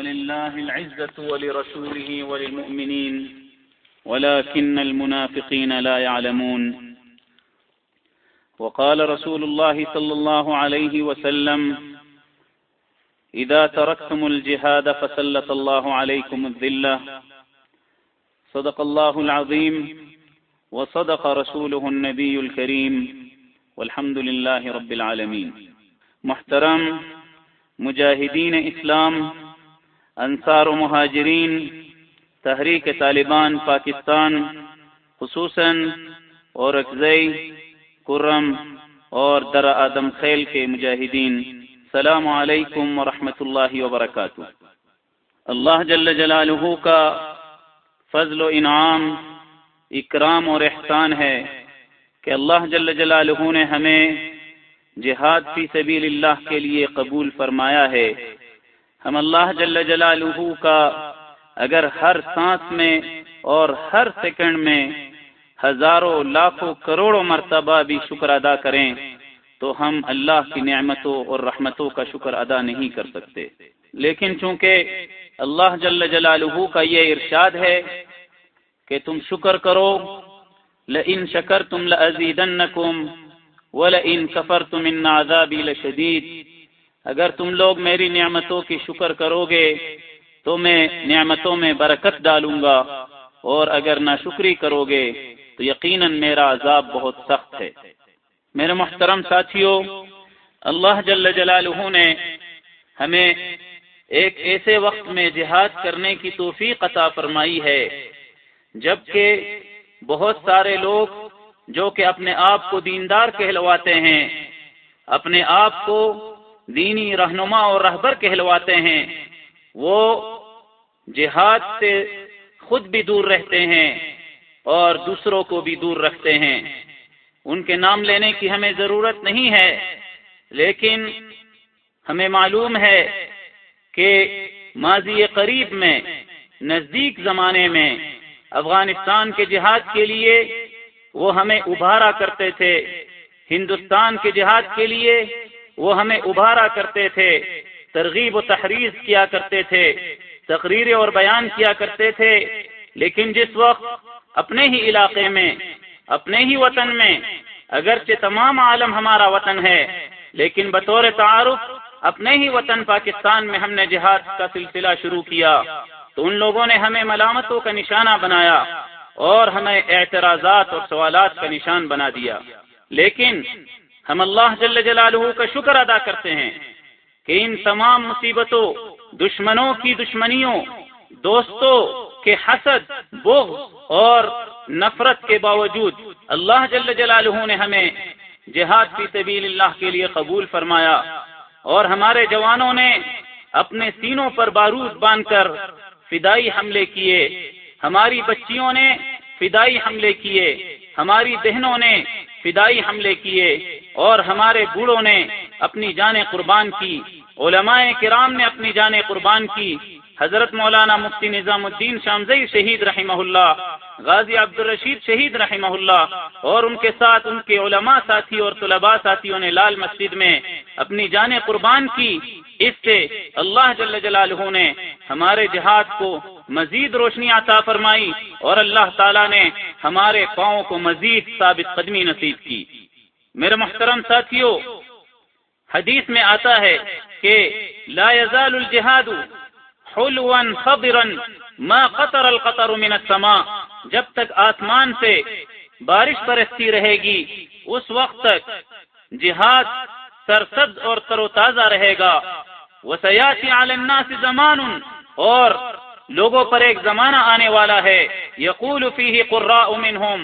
ولله العزة ولرسوله وللمؤمنين ولكن المنافقين لا يعلمون وقال رسول الله صلى الله عليه وسلم إذا تركتم الجهاد فسلط الله عليكم الذلة صدق الله العظيم وصدق رسوله النبي الكريم والحمد لله رب العالمين محترم، مجاہدین اسلام انصار و مہاجرین، تحریک طالبان پاکستان، خصوصاً اور اکزئی کرم اور در آدم خیل کے مجاہدین۔ السلام علیکم ورحمۃ اللہ وبرکاتہ۔ اللہ جل جلالہ کا فضل و انعام، اکرام اور احسان ہے کہ اللہ جل جلالہ نے ہمیں جہاد فی سبیل اللہ کے لیے قبول فرمایا ہے۔ ہم اللہ جل جلالہ کا اگر ہر سانس میں اور ہر سیکنڈ میں ہزاروں، لاکھوں، کروڑوں مرتبہ بھی شکر ادا کریں تو ہم اللہ کی نعمتوں اور رحمتوں کا شکر ادا نہیں کر سکتے۔ لیکن چونکہ اللہ جل جلالہ کا یہ ارشاد ہے کہ تم شکر کرو، لئن شکرتم لازیدنکم، وَلَئِن كَفَرْتُمْ مِنْ عَذَابِي لَشَدِيدٍ اگر تم لوگ میری نعمتوں کی شکر کرو گے تو میں نعمتوں میں برکت ڈالوں گا۔ اور اگر ناشکری کرو گے تو یقیناً میرا عذاب بہت سخت ہے۔ میرے محترم ساتھیوں، اللہ جل جلالہ نے ہمیں ایک ایسے وقت میں جہاد کرنے کی توفیق عطا فرمائی ہے، جبکہ بہت سارے لوگ جو کہ اپنے آپ کو دیندار کہلواتے ہیں، اپنے آپ کو دینی رہنما اور رہبر کہلواتے ہیں۔ وہ جہاد سے خود بھی دور رہتے ہیں اور دوسروں کو بھی دور رکھتے ہیں۔ ان کے نام لینے کی ہمیں ضرورت نہیں ہے، لیکن ہمیں معلوم ہے کہ ماضی قریب میں، نزدیک زمانے میں افغانستان کے جہاد کے لیے وہ ہمیں ابھارا کرتے تھے۔ ہندوستان کے جہاد کے لیے وہ ہمیں ابھارا کرتے تھے، ترغیب و تحریر کیا کرتے تھے، تقریر اور بیان کیا کرتے تھے، لیکن جس وقت اپنے ہی علاقے میں، اپنے ہی وطن میں، اگرچہ تمام عالم ہمارا وطن ہے، لیکن بطور تعارف اپنے ہی وطن پاکستان میں ہم نے جہاد کا سلسلہ شروع کیا، تو ان لوگوں نے ہمیں ملامتوں کا نشانہ بنایا اور ہمیں اعتراضات اور سوالات کا نشان بنا دیا۔ لیکن ہم اللہ جل جلالہ کا شکر ادا کرتے ہیں کہ ان تمام مصیبتوں، دشمنوں کی دشمنیوں، دوستوں کے حسد، بغض اور نفرت کے باوجود اللہ جل جلالہ نے ہمیں جہاد فی سبیل اللہ کے لیے قبول فرمایا اور ہمارے جوانوں نے اپنے سینوں پر بارود باندھ کر فدائی حملے کیے، ہماری بچیوں نے فدائی حملے کیے، ہماری بہنوں نے فدائی حملے کیے اور ہمارے بوڑھوں نے اپنی جانیں قربان کی، علماء کرام نے اپنی جانیں قربان کی۔ حضرت مولانا مفتی نظام الدین شامزئی شہید رحمہ اللہ، غازی عبد الرشید شہید رحمہ اللہ اور ان کے ساتھ ان کے علماء ساتھی اور طلباء ساتھیوں نے لال مسجد میں اپنی جانیں قربان کی۔ اس سے اللہ جل جلالہ نے ہمارے جہاد کو مزید روشنی عطا فرمائی اور اللہ تعالیٰ نے ہمارے پاؤں کو مزید ثابت قدمی نصیب کی۔ میرے محترم ساتھیوں حدیث میں آتا ہے کہ لا يزال الجہاد حلوا خضرا ما قطر القطر من السماء، جب تک آسمان سے بارش برستی رہے گی، اس وقت تک جہاد سرسد اور تر و تازہ رہے گا۔ وہ سیاسی الناس زمان، اور لوگوں پر ایک زمانہ آنے والا ہے۔ یقول فیہ قراء منہم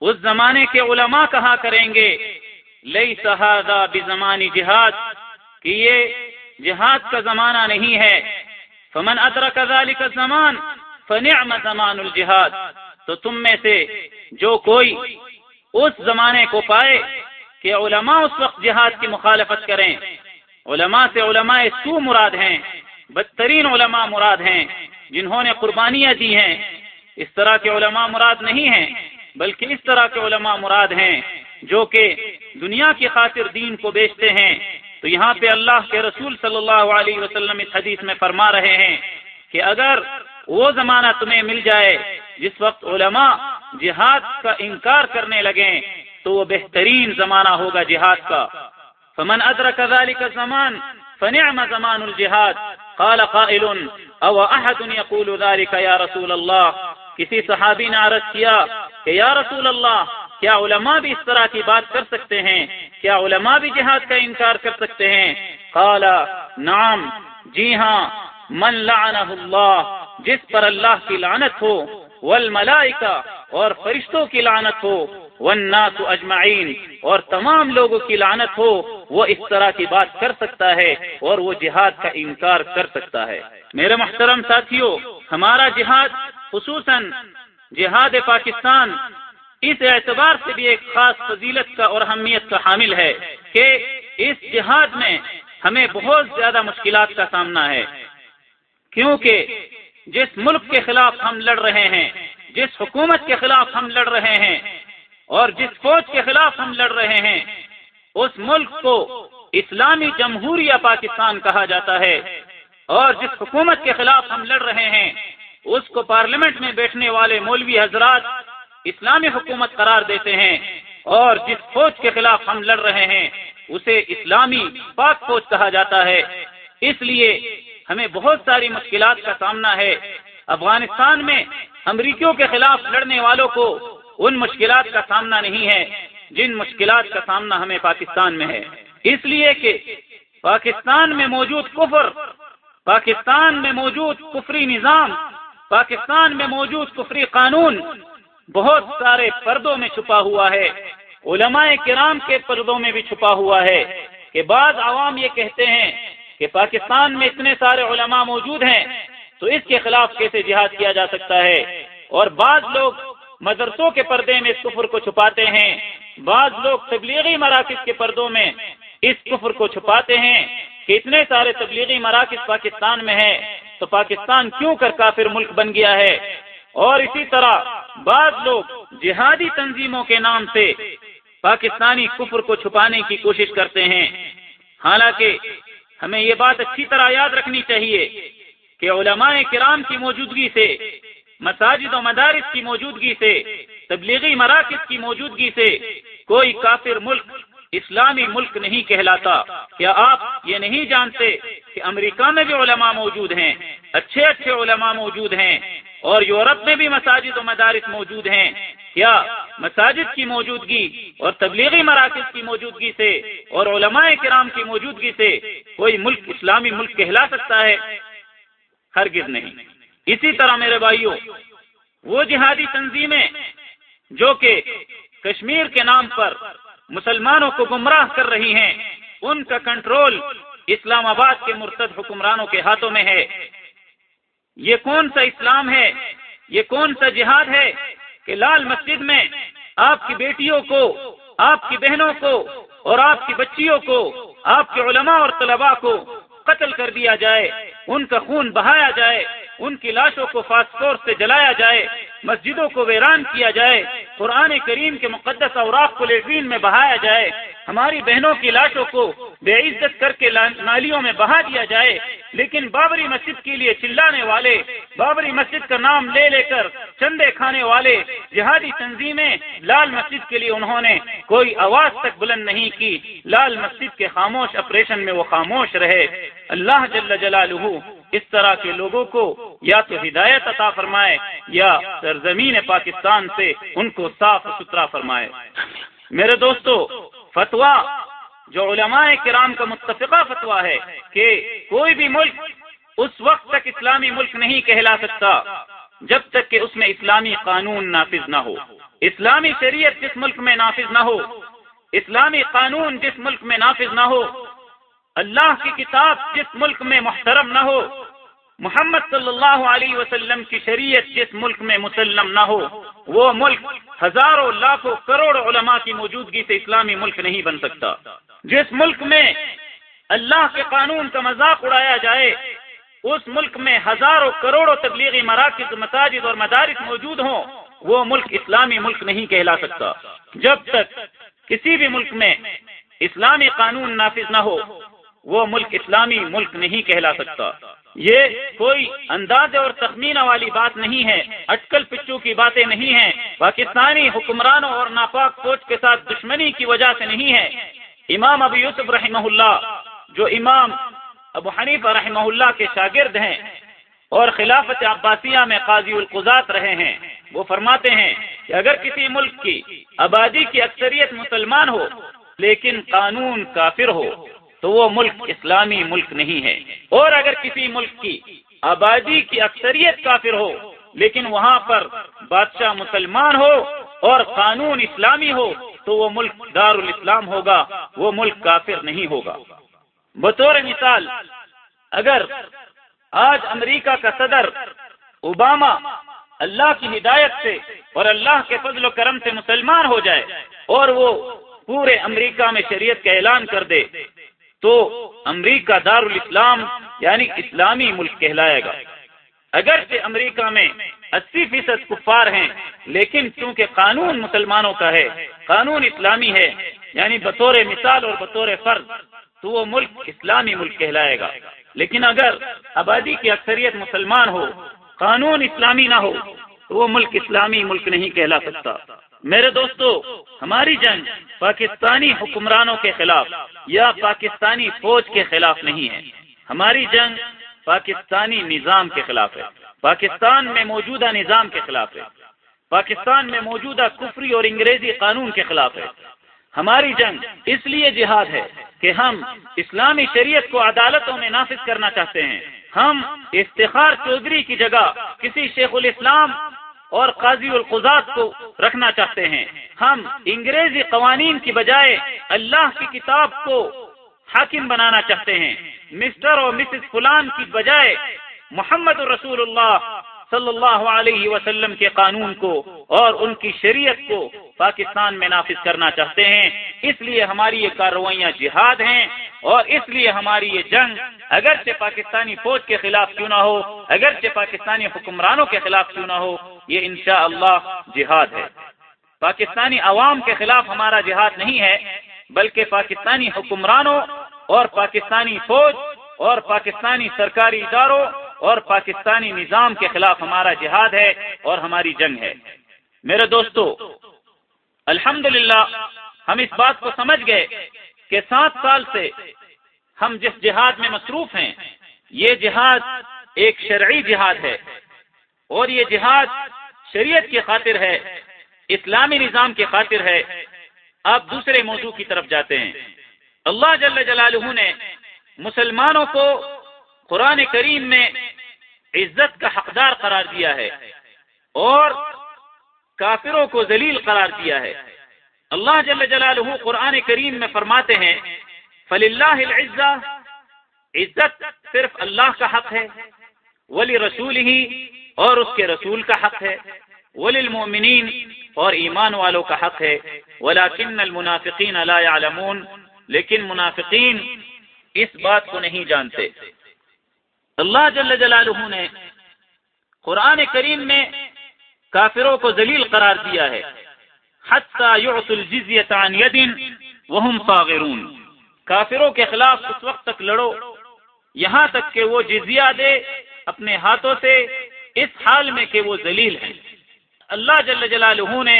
اس زمانے کے علماء کہا کریں گے لئی سہادا بزمانی جہاد کہ یہ جہاد کا زمانہ نہیں ہے۔ فمن ادرک ذلك الزمان فنعم زمان الجہاد تو تم میں سے جو کوئی اس زمانے کو پائے کہ علماء اس وقت جہاد کی مخالفت کریں۔ علماء سے علماء سو مراد ہیں، بدترین علماء مراد ہیں، جنہوں نے قربانیاں دی ہیں۔ اس طرح کے علماء مراد نہیں ہیں۔ بلکہ اس طرح کے علماء مراد ہیں جو کہ دنیا کی خاطر دین کو بیچتے ہیں۔ تو یہاں پہ اللہ کے رسول صلی اللہ علیہ وسلم اس حدیث میں فرما رہے ہیں کہ اگر وہ زمانہ تمہیں مل جائے جس وقت علماء جہاد کا انکار کرنے لگیں، تو وہ بہترین زمانہ ہوگا جہاد کا۔ فمن ادرک ذلك الزمان فنعم زمان الجہاد قال قائل او احد يقول ذلك یا رسول اللہ کسی صحابی نے عرض کیا کہ یا رسول اللہ، کیا علماء بھی اس طرح کی بات کر سکتے ہیں؟ کیا علماء بھی جہاد کا انکار کر سکتے ہیں؟ قال، نعم جی ہاں من لعنہ اللہ، جس پر اللہ کی لعنت ہو، والملائکہ، اور فرشتوں کی لعنت ہو، والناس اجمعین، اور تمام لوگوں کی لعنت ہو، وہ اس طرح کی بات کر سکتا ہے، اور وہ جہاد کا انکار کر سکتا ہے۔ میرے محترم ساتھیوں ہمارا جہاد خصوصاً جہاد پاکستان اس اعتبار سے بھی ایک خاص فضیلت کا اور اہمیت کا حامل ہے کہ اس جہاد میں ہمیں بہت زیادہ مشکلات کا سامنا ہے۔ کیونکہ جس ملک کے خلاف ہم لڑ رہے ہیں، جس حکومت کے خلاف ہم لڑ رہے ہیں اور جس فوج کے خلاف ہم لڑ رہے ہیں، اس ملک کو اسلامی جمہوریہ پاکستان کہا جاتا ہے اور جس حکومت کے خلاف ہم لڑ رہے ہیں اس کو پارلیمنٹ میں بیٹھنے والے مولوی حضرات اسلامی حکومت قرار دیتے ہیں اور جس فوج کے خلاف ہم لڑ رہے ہیں، اسے اسلامی پاک فوج کہا جاتا ہے۔ اس لیے ہمیں بہت ساری مشکلات کا سامنا ہے۔ افغانستان میں امریکیوں کے خلاف لڑنے والوں کو ان مشکلات کا سامنا نہیں ہے، جن مشکلات کا سامنا ہمیں پاکستان میں ہے۔ اس لیے کہ پاکستان میں موجود کفر، پاکستان میں موجود کفری نظام پاکستان میں موجود کفری قانون بہت سارے پردوں میں چھپا ہوا ہے۔ علماء کرام کے پردوں میں بھی چھپا ہوا ہے کہ بعض عوام یہ کہتے ہیں کہ پاکستان میں اتنے سارے علماء موجود ہیں تو اس کے خلاف کیسے جہاد کیا جا سکتا ہے؟ اور بعض لوگ مدرسوں کے پردے میں اس کفر کو چھپاتے ہیں۔ بعض لوگ تبلیغی مراکز کے پردوں میں اس کفر کو چھپاتے ہیں کہ اتنے سارے تبلیغی مراکز پاکستان میں ہیں۔ تو پاکستان کیوں کر کافر ملک بن گیا ہے؟ اور اسی طرح بعض لوگ جہادی تنظیموں کے نام سے پاکستانی کفر کو چھپانے کی کوشش کرتے ہیں۔ حالانکہ ہمیں یہ بات اچھی طرح یاد رکھنی چاہیے کہ علماء کرام کی موجودگی سے، مساجد و مدارس کی موجودگی سے، تبلیغی مراکز کی موجودگی سے کوئی کافر ملک اسلامی ملک نہیں کہلاتا۔ کیا آپ یہ نہیں جانتے کہ امریکہ میں بھی علماء موجود ہیں؟ اچھے اچھے علماء موجود ہیں۔ اور یورپ میں بھی مساجد و مدارس موجود ہیں۔ کیا مساجد کی موجودگی اور تبلیغی مراکز کی موجودگی سے اور علماء کرام کی موجودگی سے کوئی ملک اسلامی ملک کہلا سکتا ہے؟ ہرگز نہیں۔ اسی طرح میرے بھائیوں، وہ جہادی تنظیمیں جو کہ کشمیر کے نام پر مسلمانوں کو گمراہ کر رہی ہیں۔ ان کا کنٹرول اسلام آباد کے مرتد حکمرانوں کے ہاتھوں میں ہے۔ یہ کون سا اسلام ہے؟ یہ کون سا جہاد ہے کہ لال مسجد میں آپ کی بیٹیوں کو، آپ کی بہنوں کو اور آپ کی بچیوں کو، آپ کے علماء اور طلباء کو قتل کر دیا جائے، ان کا خون بہایا جائے ان کی لاشوں کو فاسفور سے جلایا جائے، مسجدوں کو ویران کیا جائے، قرآن کریم کے مقدس اوراق کو لیٹرین میں بہایا جائے، ہماری بہنوں کی لاشوں کو بے عزت کر کے نالیوں میں بہا دیا جائے، لیکن بابری مسجد کے لیے چلانے والے، بابری مسجد کا نام لے لے کر چندے کھانے والے، جہادی تنظیمیں لال مسجد کے لیے انہوں نے کوئی آواز تک بلند نہیں کی۔ لال مسجد کے خاموش آپریشن میں وہ خاموش رہے۔ اللہ جل جلالہ اس طرح کے لوگوں کو یا تو ہدایت عطا فرمائے یا سرزمین پاکستان سے ان کو صاف ستھرا فرمائے۔ میرے دوستو فتوا جو علماء کرام کا متفقہ فتوا ہے کہ کوئی بھی ملک اس وقت تک اسلامی ملک نہیں کہلا سکتا جب تک کہ اس میں اسلامی قانون نافذ نہ ہو۔ اسلامی شریعت جس ملک میں نافذ نہ ہو، اسلامی قانون جس ملک میں نافذ نہ ہو، اللہ کی کتاب جس ملک میں محترم نہ ہو محمد صلی اللہ علیہ وسلم کی شریعت جس ملک میں مسلم نہ ہو، وہ ملک ہزاروں لاکھوں کروڑ علماء کی موجودگی سے اسلامی ملک نہیں بن سکتا۔ جس ملک میں اللہ کے قانون کا مذاق اڑایا جائے، اس ملک میں ہزاروں کروڑوں تبلیغی مراکز، مساجد اور مدارس موجود ہوں، وہ ملک اسلامی ملک نہیں کہلا سکتا۔ جب تک کسی بھی ملک میں اسلامی قانون نافذ نہ ہو، وہ ملک اسلامی ملک نہیں کہلا سکتا۔ یہ کوئی انداز اور تخمینہ والی بات نہیں ہے، اٹکل پچو کی باتیں نہیں ہیں۔ پاکستانی حکمرانوں اور ناپاک فوج کے ساتھ دشمنی کی وجہ سے نہیں ہے۔ امام ابو یوسف رحمہ اللہ، جو امام ابو حنیف رحمہ اللہ کے شاگرد ہیں اور خلافت عباسیہ میں قاضی القضات رہے ہیں، وہ فرماتے ہیں کہ اگر کسی ملک کی آبادی کی اکثریت مسلمان ہو، لیکن قانون کافر ہو۔ تو وہ ملک اسلامی ملک نہیں ہے۔ اور اگر کسی ملک کی آبادی کی اکثریت کافر ہو، لیکن وہاں پر بادشاہ مسلمان ہو اور قانون اسلامی ہو، تو وہ ملک دار الاسلام ہوگا، وہ ملک کافر نہیں ہوگا۔ بطور مثال، اگر آج امریکہ کا صدر اوباما اللہ کی ہدایت سے اور اللہ کے فضل و کرم سے مسلمان ہو جائے اور وہ پورے امریکہ میں شریعت کا اعلان کر دے تو امریکہ دار الاسلام یعنی اسلامی ملک کہلائے گا۔ اگرچہ امریکہ میں اسی فیصد کفار ہیں، لیکن چونکہ قانون مسلمانوں کا ہے، قانون اسلامی ہے یعنی بطور مثال اور بطور فرض، تو وہ ملک اسلامی ملک کہلائے گا۔ لیکن اگر آبادی کی اکثریت مسلمان ہو، قانون اسلامی نہ ہو، تو وہ ملک اسلامی ملک نہیں کہلا سکتا۔ میرے دوستو، ہماری جنگ پاکستانی حکمرانوں کے خلاف یا پاکستانی فوج کے خلاف نہیں ہے۔ ہماری جنگ پاکستانی نظام کے خلاف ہے۔ پاکستان میں موجودہ نظام کے خلاف ہے۔ پاکستان میں موجودہ کفری اور انگریزی قانون کے خلاف ہے۔ ہماری جنگ اس لیے جہاد ہے کہ ہم اسلامی شریعت کو عدالتوں میں نافذ کرنا چاہتے ہیں۔ ہم افتخار چودھری کی جگہ کسی شیخ الاسلام اور قاضی القضات کو رکھنا چاہتے ہیں۔ ہم انگریزی قوانین کی بجائے اللہ کی کتاب کو حاکم بنانا چاہتے ہیں۔ مسٹر اور مسز فلان کی بجائے محمد رسول اللہ صلی اللہ علیہ وسلم کے قانون کو اور ان کی شریعت کو پاکستان میں نافذ کرنا چاہتے ہیں۔ اس لیے ہماری یہ کارروائیاں جہاد ہیں اور اس لیے ہماری یہ جنگ اگرچہ پاکستانی فوج کے خلاف کیوں نہ ہو، اگرچہ پاکستانی حکمرانوں کے خلاف کیوں نہ ہو، یہ انشاءاللہ اللہ جہاد ہے۔ پاکستانی عوام کے خلاف ہمارا جہاد نہیں ہے، بلکہ پاکستانی حکمرانوں اور پاکستانی فوج اور پاکستانی سرکاری اداروں اور پاکستانی نظام کے خلاف ہمارا جہاد ہے اور ہماری جنگ ہے۔ میرے دوستو الحمد ہم اس بات کو سمجھ گئے کہ سات سال سے ہم جس جہاد میں مصروف ہیں، یہ جہاد ایک شرعی جہاد ہے۔ اور یہ جہاد شریعت کی خاطر ہے، اسلامی نظام کی خاطر ہے۔ آپ دوسرے موضوع کی طرف جاتے ہیں۔ اللہ جل جلالہ نے مسلمانوں کو قرآن کریم میں عزت کا حقدار قرار دیا ہے اور کافروں کو ذلیل قرار دیا ہے۔ اللہ جل جلالہ قرآن کریم میں فرماتے ہیں فلی اللہ عزت صرف اللہ کا حق ہے ولی رسول ہی اور اس کے رسول کا حق ہے ولی المؤمنین اور ایمان والوں کا حق ہے۔ ولاکن المنافقین لا يعلمون، لیکن منافقین اس بات کو نہیں جانتے۔ اللہ جل جلالہ نے قرآن کریم میں کافروں کو ذلیل قرار دیا ہے. عن وهم صاغرون. کافروں کے خلاف اس وقت تک لڑو. یہاں تک کہ وہ جزیہ دے اپنے ہاتھوں سے اس حال میں کہ وہ ذلیل ہے اللہ جل جلالہ نے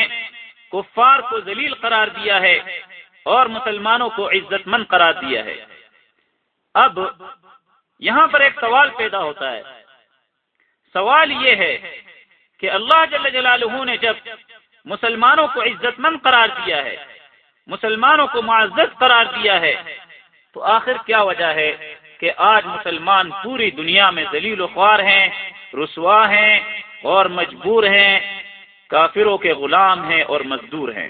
کفار کو ذلیل قرار دیا ہے اور مسلمانوں کو عزت مند قرار دیا ہے. اب یہاں پر ایک سوال پیدا ہوتا ہے۔ سوال یہ ہے کہ اللہ جل جلالہ نے جب مسلمانوں کو عزت مند قرار دیا ہے، مسلمانوں کو معزز قرار دیا ہے، تو آخر کیا وجہ ہے کہ آج مسلمان پوری دنیا میں ذلیل و خوار ہیں، رسوا ہیں اور مجبور ہیں، کافروں کے غلام ہیں اور مزدور ہیں؟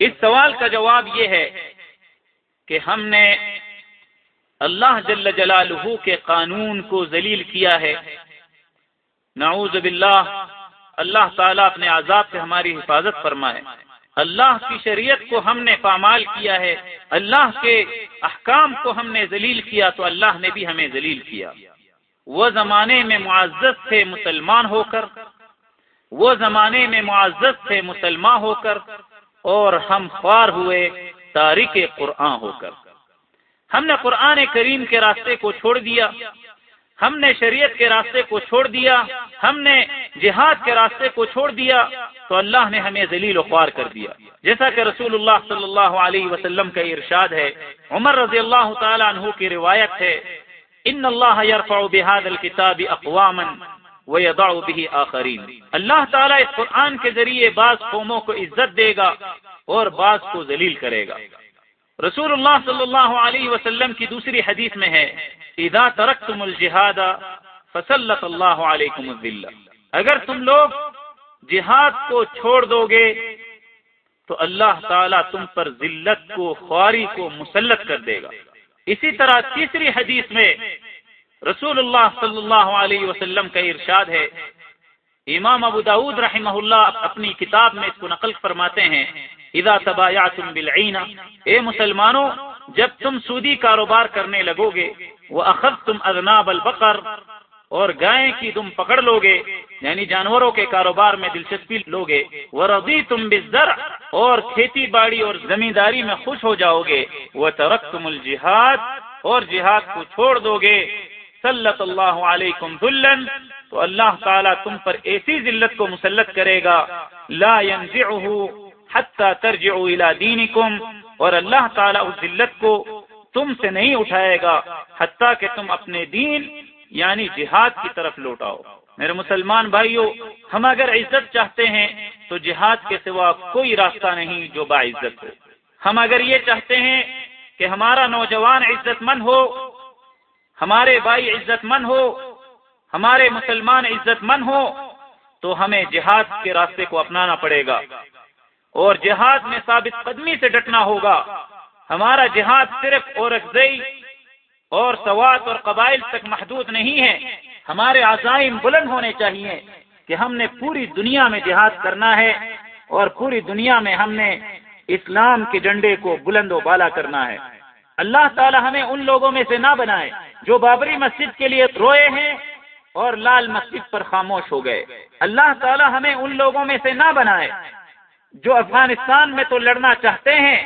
اس سوال کا جواب یہ ہے کہ ہم نے اللہ جل جلالہ کے قانون کو ذلیل کیا ہے۔ نعوذ باللہ، اللہ تعالیٰ اپنے عذاب سے ہماری حفاظت فرمائے۔ اللہ کی شریعت کو ہم نے پامال کیا ہے، اللہ کے احکام کو ہم نے ذلیل کیا تو اللہ نے بھی ہمیں ذلیل کیا۔ وہ زمانے میں معزز تھے مسلمان ہو کر، وہ زمانے میں معزز تھے مسلمان ہو کر، اور ہم خوار ہوئے تاریخ قرآن ہو کر۔ ہم نے قرآن کریم کے راستے کو چھوڑ دیا۔ ہم نے شریعت کے راستے کو چھوڑ دیا۔ ہم نے جہاد کے راستے کو چھوڑ دیا۔ تو اللہ نے ہمیں ذلیل و خوار کر دیا۔ جیسا کہ رسول اللہ صلی اللہ علیہ وسلم کا ارشاد ہے، عمر رضی اللہ تعالیٰ عنہ کی روایت ہے، ان اللہ يرفع بهذا الكتاب اقواما ويضع به آخرین۔ اللہ تعالیٰ اس قرآن کے ذریعے بعض قوموں کو عزت دے گا اور بعض کو ذلیل کرے گا۔ رسول اللہ صلی اللہ علیہ وسلم کی دوسری حدیث میں ہے، اذا ترکتم الجہاد فسلط اللہ علیکم الذلہ اگر تم لوگ جہاد کو چھوڑ دو گے تو اللہ تعالیٰ تم پر ذلت کو، خواری کو مسلط کر دے گا۔ اسی طرح تیسری حدیث میں رسول اللہ صلی اللہ علیہ وسلم کا ارشاد ہے امام ابو داود رحمہ اللہ اپنی کتاب میں اس کو نقل فرماتے ہیں، اذا تبایعتم بالعین اے مسلمانوں، جب تم سودی کاروبار کرنے لگو گے وہ اخذتم اذناب البقر، اور گائے کی تم پکڑ لو گے یعنی جانوروں کے کاروبار میں دلچسپی لو گے وہ ربی تم بزر اور کھیتی باڑی اور زمینداری میں خوش ہو جاؤ گے وہ ترک تم الجہاد، اور جہاد کو چھوڑ دو گے صلی اللہ علیکم دلن تو اللہ تعالیٰ تم پر ایسی ذلت کو مسلط کرے گا، لا ينزعه حتى ترجعوا الى دینکم، اور اللہ تعالیٰ اس ذلت کو تم سے نہیں اٹھائے گا حتیٰ کہ تم اپنے دین یعنی جہاد کی طرف لوٹاؤ میرے مسلمان بھائیوں ہم اگر عزت چاہتے ہیں تو جہاد کے سوا کوئی راستہ نہیں جو باعزت ہو۔ ہم اگر یہ چاہتے ہیں کہ ہمارا نوجوان عزت مند ہو، ہمارے بھائی عزت مند ہو ہمارے مسلمان عزت مند ہو تو ہمیں جہاد کے راستے کو اپنانا پڑے گا اور جہاد میں ثابت قدمی سے ڈٹنا ہوگا ہمارا جہاد صرف اور افزئی اور سوات اور قبائل تک محدود نہیں ہے ہمارے عزائم بلند ہونے چاہیے کہ ہم نے پوری دنیا میں جہاد کرنا ہے اور پوری دنیا میں ہم نے اسلام کے جھنڈے کو بلند و بالا کرنا ہے۔ اللہ تعالی ہمیں ان لوگوں میں سے نہ بنائے جو بابری مسجد کے لیے روئے ہیں اور لال مسجد پر خاموش ہو گئے۔ اللہ تعالی ہمیں ان لوگوں میں سے نہ بنائے جو افغانستان میں تو لڑنا چاہتے ہیں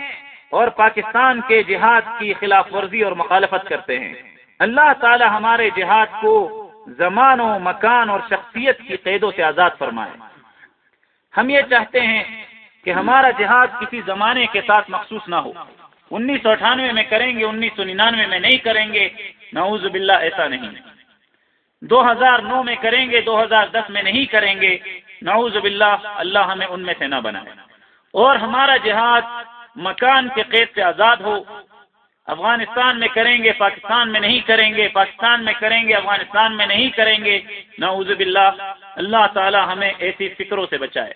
اور پاکستان کے جہاد کی خلاف ورزی اور مخالفت کرتے ہیں۔ اللہ تعالی ہمارے جہاد کو زمان و مکان اور شخصیت کی قیدوں سے آزاد فرمائے۔ ہم یہ چاہتے ہیں کہ ہمارا جہاد کسی زمانے کے ساتھ مخصوص نہ ہو۔ انیس سو اٹھانوے میں کریں گے، انیس سو ننانوے میں نہیں کریں گے۔ نعوذ باللہ، ایسا نہیں۔ دو ہزار نو میں کریں گے، دو ہزار دس میں نہیں کریں گے۔ نعوذ باللہ، اللہ ہمیں ان میں سے نہ بنائے۔ اور ہمارا جہاد مکان کے قید سے آزاد ہو۔ افغانستان میں کریں گے، پاکستان میں نہیں کریں گے۔ پاکستان میں کریں گے، افغانستان میں نہیں کریں گے۔ نعوذ باللہ، اللہ تعالی ہمیں ایسی فکروں سے بچائے۔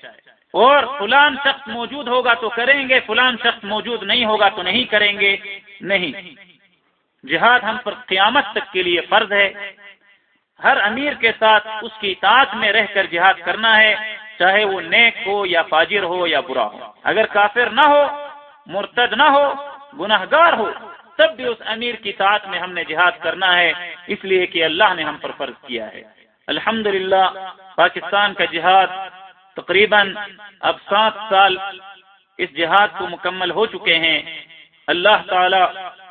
اور فلان شخص موجود ہوگا تو کریں گے، فلان شخص موجود نہیں ہوگا تو نہیں کریں گے۔ نہیں۔ جہاد ہم پر قیامت تک کے لیے فرض ہے۔ ہر امیر کے ساتھ اس کی اطاعت میں رہ کر جہاد کرنا ہے، چاہے وہ نیک ہو یا فاجر ہو یا برا ہو۔ اگر کافر نہ ہو، مرتد نہ ہو گناہ گار ہو، تب بھی اس امیر کی ساتھ میں ہم نے جہاد کرنا ہے۔ اس لیے کہ اللہ نے ہم پر فرض کیا ہے۔ الحمد پاکستان کا جہاد تقریباً اب سات سال اس جہاد کو مکمل ہو چکے ہیں۔ اللہ تعالی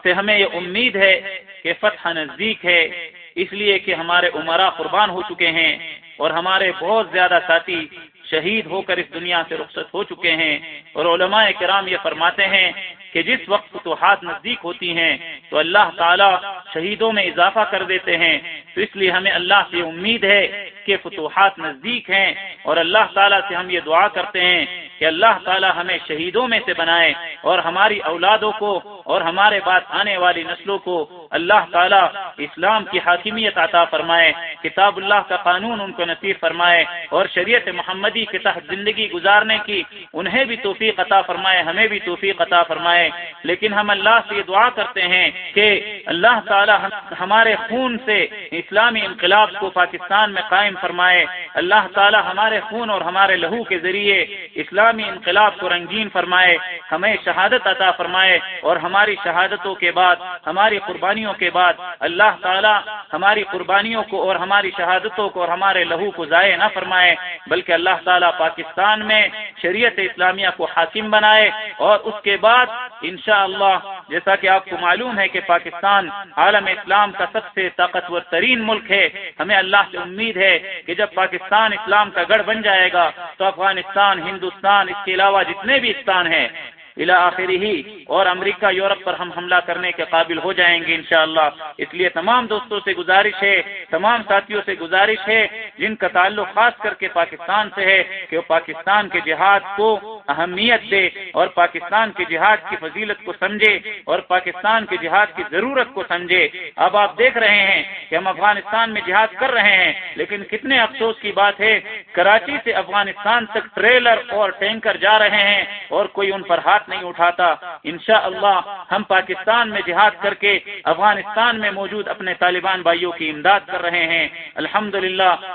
سے ہمیں یہ امید ہے کہ فتح نزدیک ہے، اس لیے کہ ہمارے عمرہ قربان ہو چکے ہیں اور ہمارے بہت زیادہ ساتھی شہید ہو کر اس دنیا سے رخصت ہو چکے ہیں۔ اور علماء کرام یہ فرماتے ہیں کہ جس وقت فتوحات نزدیک ہوتی ہیں تو اللہ تعالیٰ شہیدوں میں اضافہ کر دیتے ہیں۔ تو اس لیے ہمیں اللہ سے امید ہے کہ فتوحات نزدیک ہیں اور اللہ تعالیٰ سے ہم یہ دعا کرتے ہیں کہ اللہ تعالیٰ ہمیں شہیدوں میں سے بنائے اور ہماری اولادوں کو اور ہمارے بعد آنے والی نسلوں کو اللہ تعالیٰ اسلام کی حاکمیت عطا فرمائے، کتاب اللہ کا قانون ان کو نصیب فرمائے اور شریعت محمدی کے تحت زندگی گزارنے کی انہیں بھی توفیق عطا فرمائے، ہمیں بھی توفیق عطا فرمائے۔ لیکن ہم اللہ سے یہ دعا کرتے ہیں کہ اللہ تعالیٰ ہمارے خون سے اسلامی انقلاب کو پاکستان میں قائم فرمائے۔ اللہ تعالیٰ ہمارے خون اور ہمارے لہو کے ذریعے اسلامی انقلاب کو رنگین فرمائے، ہمیں شہادت عطا فرمائے اور ہماری شہادتوں کے بعد ہماری قربانی قربانیوں کے بعد اللہ تعالی ہماری قربانیوں کو اور ہماری شہادتوں کو اور ہمارے لہو کو ضائع نہ فرمائے، بلکہ اللہ تعالیٰ پاکستان میں شریعت اسلامیہ کو حاکم بنائے اور اس کے بعد انشاءاللہ اللہ جیسا کہ آپ کو معلوم ہے کہ پاکستان عالم اسلام کا سب سے طاقتور ترین ملک ہے، ہمیں اللہ سے امید ہے کہ جب پاکستان اسلام کا گڑھ بن جائے گا تو افغانستان، ہندوستان، اس کے علاوہ جتنے بھی استان ہیں الا آخری ہی اور امریکہ، یورپ پر ہم حملہ کرنے کے قابل ہو جائیں گے انشاءاللہ۔ اس لیے تمام دوستوں سے گزارش ہے، تمام ساتھیوں سے گزارش ہے، جن کا تعلق خاص کر کے پاکستان سے ہے، کہ وہ پاکستان کے جہاد کو اہمیت دے اور پاکستان کے جہاد کی فضیلت کو سمجھے اور پاکستان کے جہاد کی ضرورت کو سمجھے۔ اب آپ دیکھ رہے ہیں کہ ہم افغانستان میں جہاد کر رہے ہیں، لیکن کتنے افسوس کی بات ہے، کراچی سے افغانستان تک ٹریلر اور ٹینکر جا رہے ہیں اور کوئی ان پر ہاتھ نہیں اٹھاتا۔ انشاءاللہ اللہ ہم پاکستان میں جہاد کر کے افغانستان میں موجود اپنے طالبان بھائیوں کی امداد کر رہے ہیں۔ الحمد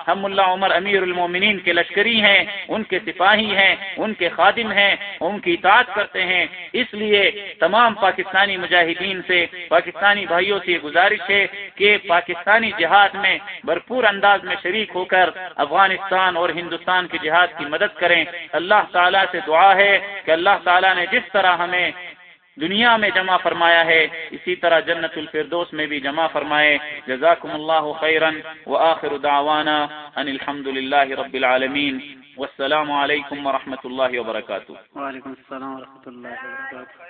ہم اللہ عمر امیر المومنین کے لشکری ہیں، ان کے سپاہی ہیں، ان کے خادم ہیں، ان کی اطاعت کرتے ہیں۔ اس لیے تمام پاکستانی مجاہدین سے، پاکستانی بھائیوں سے گزارش ہے کہ پاکستانی جہاد میں بھرپور انداز میں شریک ہو کر افغانستان اور ہندوستان کے جہاد کی مدد کریں۔ اللہ تعالیٰ سے دعا ہے کہ اللہ تعالیٰ نے جس طرح ہمیں دنیا میں جمع فرمایا ہے، اسی طرح جنت الفردوس میں بھی جمع فرمائے۔ جزاکم اللہ خیرن و آخر دعوانا ان الحمد للہ رب العالمین۔ والسلام علیکم ورحمۃ اللہ وبرکاتہ۔ وعلیکم السلام ورحمۃ اللہ وبرکاتہ۔